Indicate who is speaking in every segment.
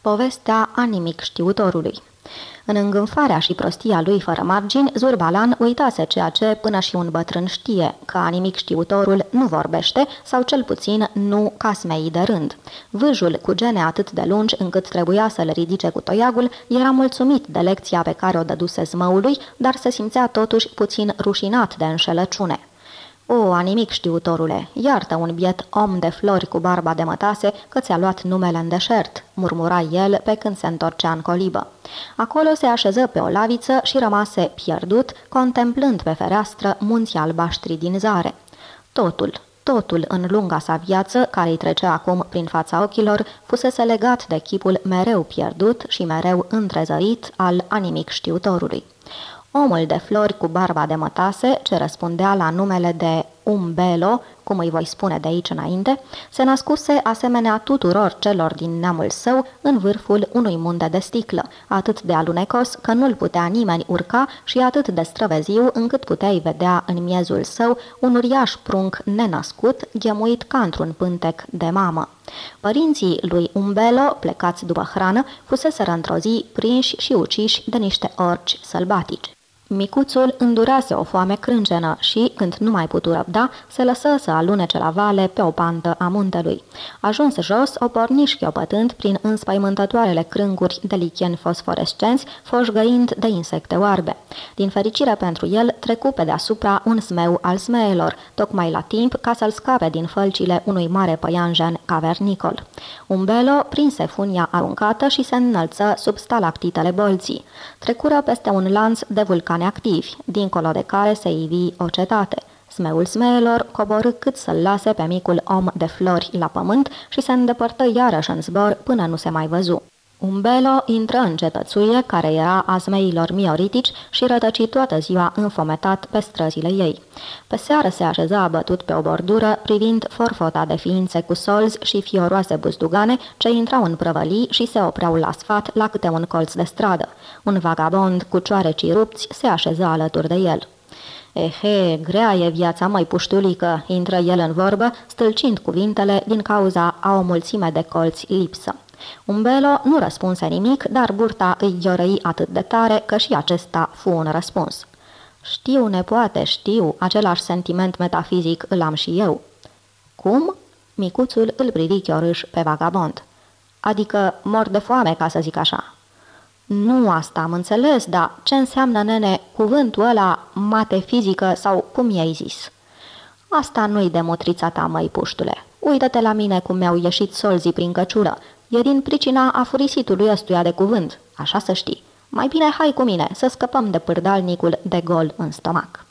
Speaker 1: Povestea animic știutorului în îngânfarea și prostia lui fără margini, Zurbalan uitase ceea ce până și un bătrân știe, că nimic știutorul nu vorbește, sau cel puțin nu casmei de rând. Vâjul, cu gene atât de lungi încât trebuia să le ridice cu toiagul, era mulțumit de lecția pe care o dăduse zmăului, dar se simțea totuși puțin rușinat de înșelăciune. O, animic știutorule, iartă un biet om de flori cu barba de mătase că ți-a luat numele în deșert, murmura el pe când se întorcea în colibă. Acolo se așeză pe o laviță și rămase pierdut, contemplând pe fereastră munții albaștri din zare. Totul, totul în lunga sa viață, care îi trecea acum prin fața ochilor, fusese legat de chipul mereu pierdut și mereu întrezărit al animic știutorului. Omul de flori cu barba de mătase, ce răspundea la numele de Umbelo, cum îi voi spune de aici înainte, se născuse asemenea tuturor celor din neamul său în vârful unui munte de sticlă, atât de alunecos că nu-l putea nimeni urca și atât de străveziu încât puteai vedea în miezul său un uriaș prunc nenăscut, ghemuit ca într-un pântec de mamă. Părinții lui Umbelo, plecați după hrană, fuseseră într-o zi prinși și uciși de niște orci sălbatici. Micuțul îndurase o foame crâncenă și, când nu mai putu răbda, se lăsă să alunece la vale pe o pantă a muntelui. Ajuns jos, o porniș șchiopătând prin înspăimântătoarele crânguri de licheni fosforescenți, foșgăind de insecte oarbe. Din fericire pentru el, trecu pe deasupra un smeu al smeelor, tocmai la timp ca să-l scape din fălcile unui mare păianjen cavernicol. Umbelo prinse funia aruncată și se înălță sub stalactitele bolții. Trecură peste un lanț de vulcan vulcani activi, dincolo de care se ivi o cetate. Smeul smeelor coborâ cât să-l lase pe micul om de flori la pământ și se îndepărtă iarăși în zbor până nu se mai văzu. Umbelo intră în cetățuie, care era a zmeilor mioritici și rătăci toată ziua înfometat pe străzile ei. Pe seară se așeza abătut pe o bordură, privind forfota de ființe cu solzi și fioroase buzdugane ce intrau în prăvălii și se opreau la sfat la câte un colț de stradă. Un vagabond cu cioarecii rupți se așeza alături de el. Ehe, grea e viața, mai puștulică, intră el în vorbă, stâlcind cuvintele din cauza a o mulțime de colți lipsă. Umbelo nu răspunse nimic, dar burta îi ghiorăi atât de tare că și acesta fu un răspuns. Știu, nepoate, știu, același sentiment metafizic îl am și eu. Cum? Micuțul îl privi chiorâș pe vagabond. Adică mor de foame, ca să zic așa. Nu asta am înțeles, dar ce înseamnă, nene, cuvântul ăla matefizică sau cum i-ai zis? Asta nu-i de motrița ta, măi puștule. Uită-te la mine cum mi-au ieșit solzii prin căciulă. E din pricina afurisitului ăstuia de cuvânt, așa să știi. Mai bine hai cu mine să scăpăm de pârdalnicul de gol în stomac.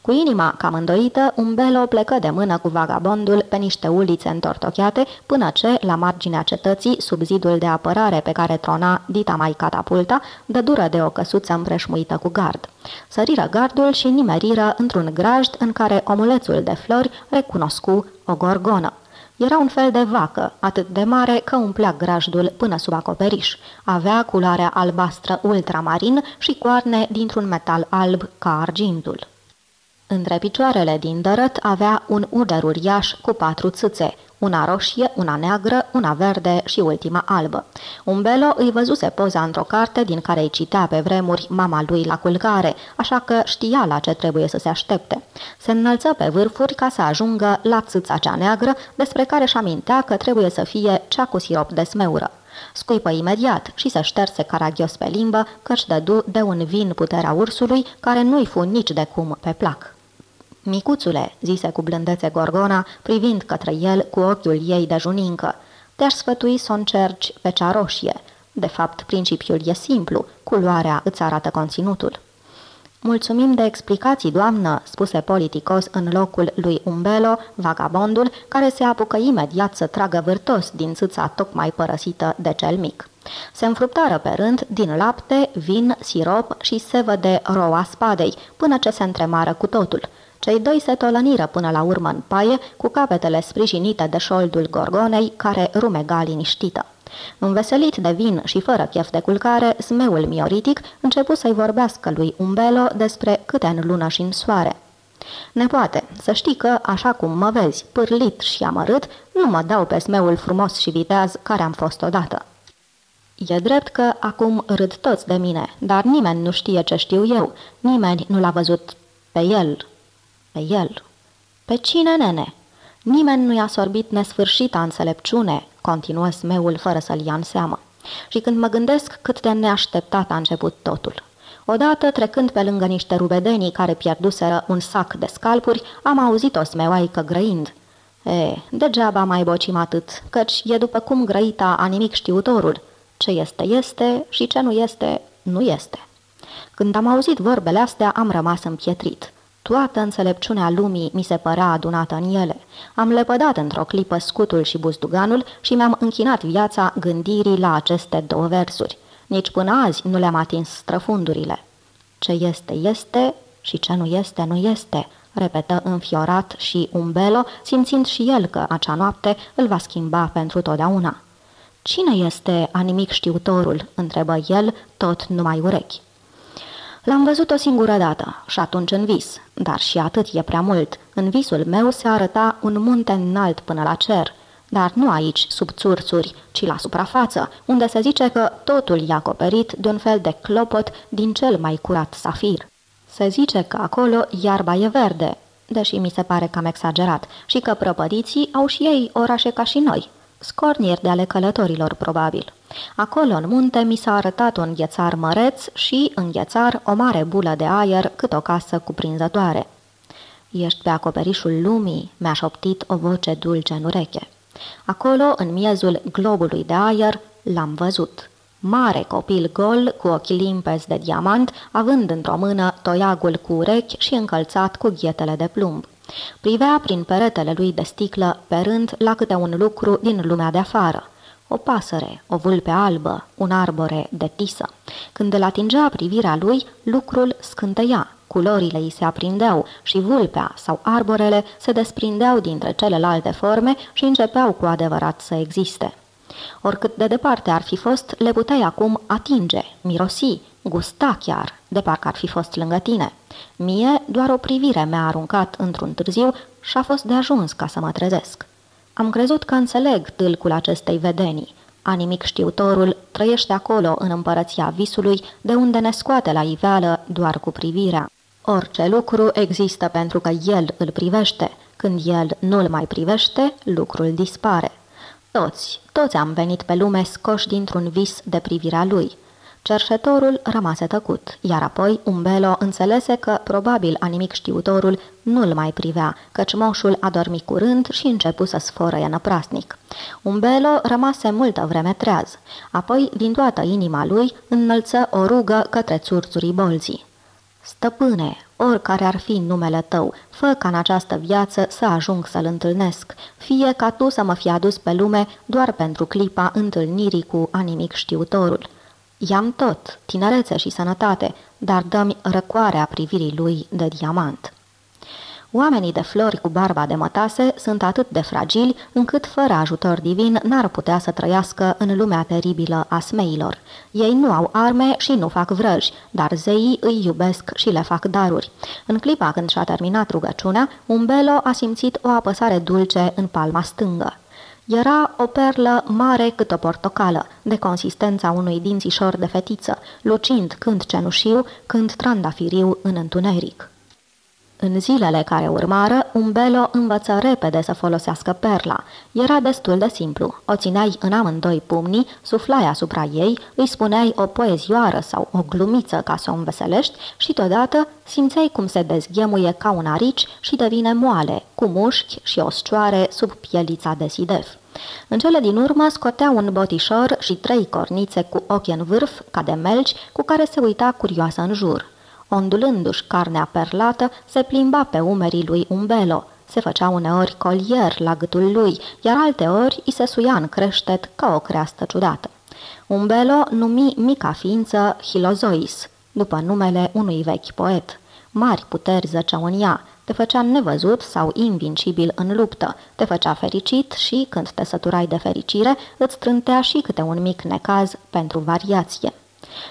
Speaker 1: Cu inima cam îndoită, Umbelo plecă de mână cu vagabondul pe niște ulițe întortocheate, până ce, la marginea cetății, sub zidul de apărare pe care trona dita mai catapulta, dă dură de o căsuță împreșmuită cu gard. Săriră gardul și nimeriră într-un grajd în care omulețul de flori recunoscu o gorgonă. Era un fel de vacă, atât de mare că umplea grajdul până sub acoperiș. Avea culoarea albastră ultramarin și coarne dintr-un metal alb ca argintul. Între picioarele din dărăt avea un uder uriaș cu patru țâțe, una roșie, una neagră, una verde și ultima albă. Umbelo îi văzuse poza într-o carte din care îi citea pe vremuri mama lui la culcare, așa că știa la ce trebuie să se aștepte. Se înălță pe vârfuri ca să ajungă la țâța cea neagră, despre care își amintea că trebuie să fie cea cu sirop de smeură. Scuipă imediat și se șterse caragios pe limbă, căci dădu de un vin puterea ursului, care nu-i fu nici de cum pe plac. Micuțule, zise cu blândețe Gorgona, privind către el cu ochiul ei de junincă, te-aș sfătui să o încerci pe cea roșie. De fapt, principiul e simplu, culoarea îți arată conținutul. Mulțumim de explicații, doamnă," spuse politicos în locul lui Umbelo, vagabondul, care se apucă imediat să tragă vârtos din țâța tocmai părăsită de cel mic. Se înfruptară pe rând din lapte, vin, sirop și sevă de roa spadei, până ce se întremară cu totul. Cei doi se tolăniră până la urmă în paie, cu capetele sprijinite de șoldul gorgonei, care rumega liniștită. Înveselit de vin și fără chef de culcare, smeul mioritic începu să-i vorbească lui Umbelo despre câte în lună și în soare. Nepoate, să știi că, așa cum mă vezi, pârlit și amărât, nu mă dau pe smeul frumos și viteaz care am fost odată. E drept că acum râd toți de mine, dar nimeni nu știe ce știu eu. Nimeni nu l-a văzut pe el. Pe el. Pe cine, nene? Nimeni nu i-a sorbit nesfârșita înțelepciune, continuă smeul fără să-l ia în seamă. Și când mă gândesc cât de neașteptat a început totul. Odată, trecând pe lângă niște rubedenii care pierduseră un sac de scalpuri, am auzit o smeoaică grăind. E, degeaba mai bocim atât, căci e după cum grăita a nimic știutorul. Ce este, este și ce nu este, nu este. Când am auzit vorbele astea, am rămas împietrit. Toată înțelepciunea lumii mi se părea adunată în ele. Am lepădat într-o clipă scutul și buzduganul și mi-am închinat viața gândirii la aceste două versuri. Nici până azi nu le-am atins străfundurile. Ce este, este și ce nu este, nu este, repetă înfiorat și umbelo, simțind și el că acea noapte îl va schimba pentru totdeauna. Cine este animic știutorul?" întrebă el, tot numai urechi. L-am văzut o singură dată și atunci în vis, dar și atât e prea mult. În visul meu se arăta un munte înalt până la cer, dar nu aici, sub țurțuri, ci la suprafață, unde se zice că totul e acoperit de un fel de clopot din cel mai curat safir. Se zice că acolo iarba e verde, deși mi se pare cam exagerat, și că prăpădiții au și ei orașe ca și noi, scornieri de ale călătorilor, probabil. Acolo, în munte, mi s-a arătat un ghețar măreț și, în ghețar, o mare bulă de aer cât o casă cuprinzătoare. Ești pe acoperișul lumii, mi-a șoptit o voce dulce în ureche. Acolo, în miezul globului de aer, l-am văzut. Mare copil gol, cu ochi limpezi de diamant, având într-o mână toiagul cu urechi și încălțat cu ghietele de plumb. Privea prin peretele lui de sticlă, pe rând, la câte un lucru din lumea de afară. O pasăre, o vulpe albă, un arbore de tisă. Când îl atingea privirea lui, lucrul scânteia, culorile îi se aprindeau și vulpea sau arborele se desprindeau dintre celelalte forme și începeau cu adevărat să existe. Oricât de departe ar fi fost, le puteai acum atinge, mirosi, gusta chiar, de parcă ar fi fost lângă tine. Mie doar o privire mi-a aruncat într-un târziu și a fost de ajuns ca să mă trezesc. Am crezut că înțeleg tâlcul acestei vedenii. Animic știutorul trăiește acolo în împărăția visului, de unde ne scoate la iveală doar cu privirea. Orice lucru există pentru că el îl privește. Când el nu îl mai privește, lucrul dispare. Toți, toți am venit pe lume scoși dintr-un vis de privirea lui. Cerșetorul rămase tăcut, iar apoi Umbelo înțelese că probabil animic știutorul nu-l mai privea, căci moșul a dormit curând și începu să sforăie năprasnic. Umbelo rămase multă vreme treaz, apoi din toată inima lui înălță o rugă către țurțurii bolzii. Stăpâne, oricare ar fi numele tău, fă ca în această viață să ajung să-l întâlnesc, fie ca tu să mă fi adus pe lume doar pentru clipa întâlnirii cu animic știutorul. I-am tot, tinerețe și sănătate, dar dă-mi răcoarea privirii lui de diamant. Oamenii de flori cu barba de mătase sunt atât de fragili încât fără ajutor divin n-ar putea să trăiască în lumea teribilă a smeilor. Ei nu au arme și nu fac vrăji, dar zeii îi iubesc și le fac daruri. În clipa când și-a terminat rugăciunea, Umbelo a simțit o apăsare dulce în palma stângă. Era o perlă mare cât o portocală, de consistența unui dințișor de fetiță, lucind când cenușiu, când trandafiriu în întuneric. În zilele care urmară, Umbelo învăță repede să folosească perla. Era destul de simplu. O țineai în amândoi pumnii, suflai asupra ei, îi spuneai o poezioară sau o glumiță ca să o înveselești și totodată simțeai cum se dezghemuie ca un arici și devine moale, cu mușchi și oscioare sub pielița de sidef. În cele din urmă scotea un botișor și trei cornițe cu ochi în vârf, ca de melci, cu care se uita curioasă în jur. Ondulându-și carnea perlată, se plimba pe umerii lui Umbelo. Se făcea uneori colier la gâtul lui, iar alteori îi se suia în creștet ca o creastă ciudată. Umbelo numi mica ființă Hilozois, după numele unui vechi poet. Mari puteri zăceau în ea, te făcea nevăzut sau invincibil în luptă, te făcea fericit și, când te săturai de fericire, îți trântea și câte un mic necaz pentru variație.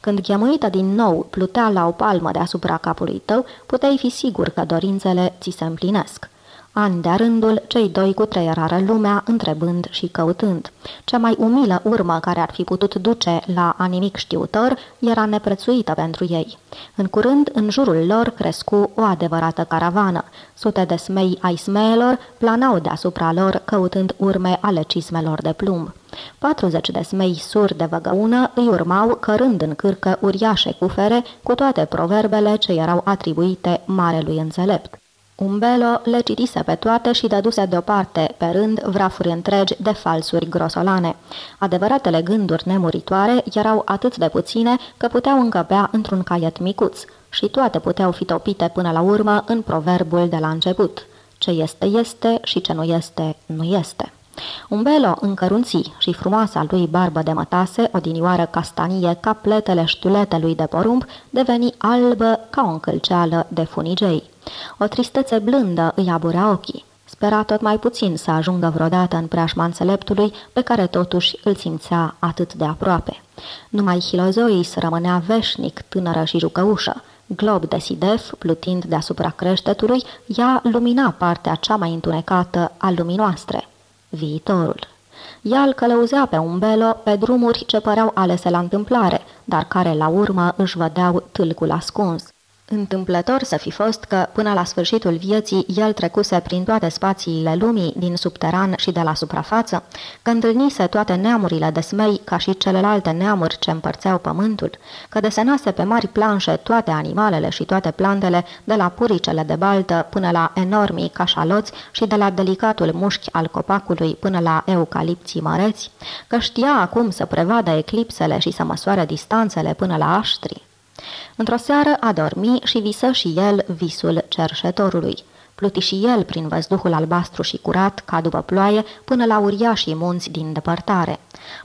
Speaker 1: Când ghemuită din nou plutea la o palmă deasupra capului tău, puteai fi sigur că dorințele ți se împlinesc. Ani de rândul, cei doi cu treierară lumea, întrebând și căutând. Cea mai umilă urmă care ar fi putut duce la a nimic știutor era neprețuită pentru ei. În curând, în jurul lor crescu o adevărată caravană. Sute de smei ai smeelor planau deasupra lor, căutând urme ale cismelor de plumb. 40 de smei suri de văgăună îi urmau cărând în cârcă uriașe cufere cu toate proverbele ce erau atribuite marelui înțelept. Umbelo le citise pe toate și dăduse deoparte, pe rând, vrafuri întregi de falsuri grosolane. Adevăratele gânduri nemuritoare erau atât de puține că puteau încăpea într-un caiet micuț și toate puteau fi topite până la urmă în proverbul de la început. Ce este, este și ce nu este, nu este. Umbelo încărunții și frumoasa lui barbă de mătase, odinioară castanie ca pletele ștuletelui de porumb, deveni albă ca o încălceală de funigei. O tristețe blândă îi aburea ochii. Spera tot mai puțin să ajungă vreodată în preajma înțeleptului, pe care totuși îl simțea atât de aproape. Numai Hilozois rămânea veșnic tânără și jucăușă. Glob de sidef, plutind deasupra creștetului, ea lumina partea cea mai întunecată a lumii noastre viitorul. Ea îl călăuzea pe umbelo pe drumuri ce păreau alese la întâmplare, dar care la urmă își vădeau tâlcul ascuns. Întâmplător să fi fost că, până la sfârșitul vieții, el trecuse prin toate spațiile lumii, din subteran și de la suprafață, că întâlnise toate neamurile de smei ca și celelalte neamuri ce împărțeau pământul, că desenase pe mari planșe toate animalele și toate plantele, de la puricele de baltă până la enormii cașaloți și de la delicatul mușchi al copacului până la eucalipții măreți, că știa acum să prevadă eclipsele și să măsoare distanțele până la aștri. Într-o seară a dormi și visă și el visul cerșetorului. Pluti și el prin văzduhul albastru și curat, ca după ploaie, până la uriașii munți din depărtare.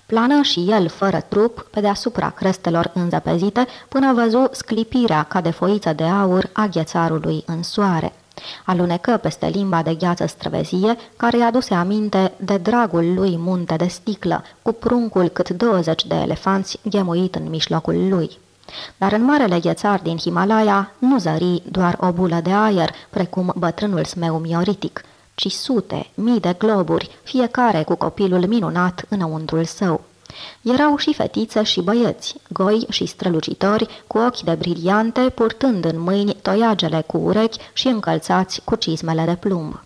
Speaker 1: Plană și el fără trup, pe deasupra crestelor înzăpezite, până văzu sclipirea ca de foiță de aur a ghețarului în soare. Alunecă peste limba de gheață străvezie, care i-a aduse aminte de dragul lui munte de sticlă, cu pruncul cât 20 de elefanți ghemuit în mijlocul lui. Dar în marele ghețar din Himalaya nu zări doar o bulă de aer, precum bătrânul smeu mioritic, ci sute, mii de globuri, fiecare cu copilul minunat înăuntrul său. Erau și fetițe și băieți, goi și strălucitori, cu ochi de briliante, purtând în mâini toiagele cu urechi și încălțați cu cizmele de plumb.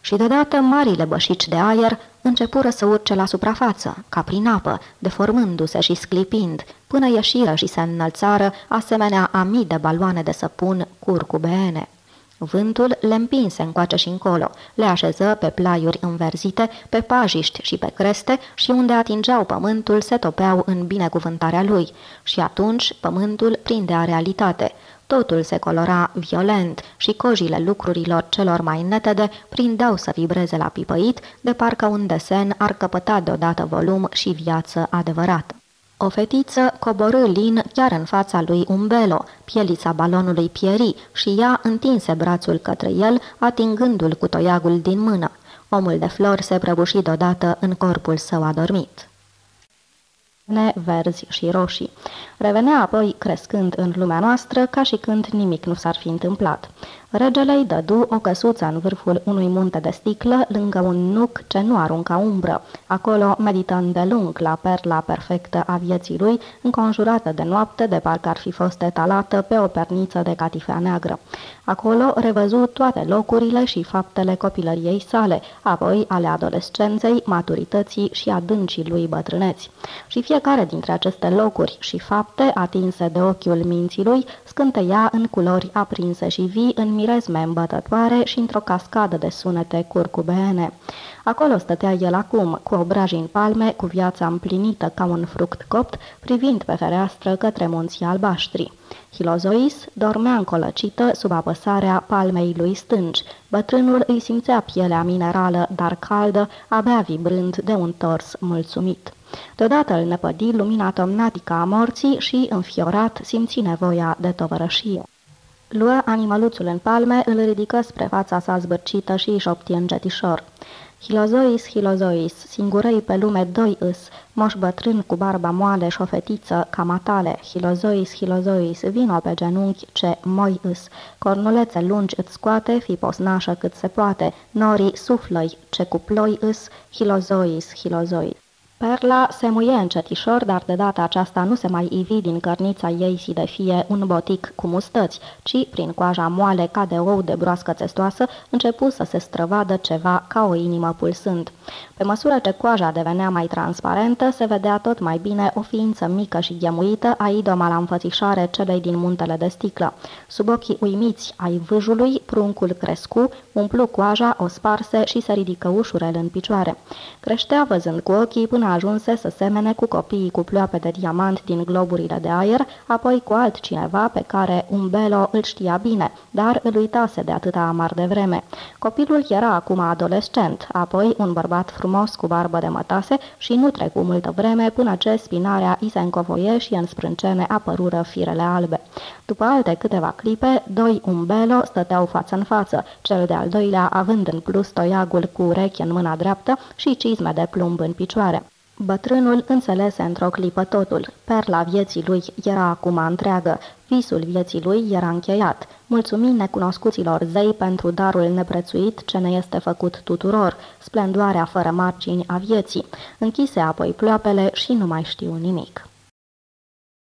Speaker 1: Și deodată marile bășici de aer începură să urce la suprafață, ca prin apă, deformându-se și sclipind, până ieșiră și se înălțară, asemenea a mii de baloane de săpun curcubeene. Vântul le împinse încoace și încolo, le așeză pe plaiuri înverzite, pe pajiști și pe creste și unde atingeau pământul se topeau în binecuvântarea lui și atunci pământul prindea realitate. Totul se colora violent și cojile lucrurilor celor mai netede prindeau să vibreze la pipăit, de parcă un desen ar căpăta deodată volum și viață adevărată. O fetiță coborâ lin chiar în fața lui Umbelo, pielița balonului Pieri, și ea întinse brațul către el, atingându-l cu toiagul din mână. Omul de flori se prăbuși deodată în corpul său adormit verzi și roșii. Revenea apoi crescând în lumea noastră ca și când nimic nu s-ar fi întâmplat. Regele îi dădu o căsuță în vârful unui munte de sticlă, lângă un nuc ce nu arunca umbră. Acolo medită lung la perla perfectă a vieții lui, înconjurată de noapte, de parcă ar fi fost etalată pe o perniță de catifea neagră. Acolo revăzu toate locurile și faptele copilăriei sale, apoi ale adolescenței, maturității și adâncii lui bătrâneți. Și fiecare dintre aceste locuri și fapte, atinse de ochiul minții lui, scânteia în culori aprinse și vii, în mirezme îmbătătoare și într-o cascadă de sunete curcubeene. Acolo stătea el acum, cu obraji în palme, cu viața împlinită ca un fruct copt, privind pe fereastră către munții albaștri. Hilozois dormea încolăcită sub apăsarea palmei lui stângi. Bătrânul îi simțea pielea minerală, dar caldă, abia vibrând de un tors mulțumit. Deodată îl năpădi lumina tomnatică a morții și, înfiorat, simți nevoia de tovărășie. Luă animăluțul în palme, îl ridică spre fața sa zbârcită și își șopti încetișor. Hilozois, Hilozois, singurei pe lume doi îs, moș bătrân cu barba moale și o fetiță ca matale. Hilozois, Hilozois, vino pe genunchi ce moi îs, cornulețe lungi îți scoate, fi posnașă cât se poate, norii suflăi ce cu ploi îs, Hilozois, Hilozois. Perla se muie încetișor, dar de data aceasta nu se mai ivi din cărnița ei si de fie un botic cu mustăți, ci, prin coaja moale ca de ou de broască testoasă, începu să se străvadă ceva ca o inimă pulsând. Pe măsură ce coaja devenea mai transparentă, se vedea tot mai bine o ființă mică și ghemuită a idoma la înfățișare celei din muntele de sticlă. Sub ochii uimiți ai vâjului, pruncul crescu, umplu coaja, o sparse și se ridică ușurel în picioare. Creștea văzând cu ochii până ajunse să semene cu copiii cu ploape de diamant din globurile de aer, apoi cu altcineva pe care un belo îl știa bine, dar îl uitase de atâta amar de vreme. Copilul era acum adolescent, apoi un bărbat frumos cu barbă de mătase și nu trecu multă vreme până ce spinarea i se încovoie și în sprâncene apărură firele albe. După alte câteva clipe, doi umbelo stăteau față în față, cel de-al doilea având în plus toiagul cu urechi în mâna dreaptă și cizme de plumb în picioare. Bătrânul înțelese într-o clipă totul. Perla vieții lui era acum întreagă. Visul vieții lui era încheiat. Mulțumim necunoscuților zei pentru darul neprețuit ce ne este făcut tuturor, splendoarea fără margini a vieții. Închise apoi ploapele și nu mai știu nimic.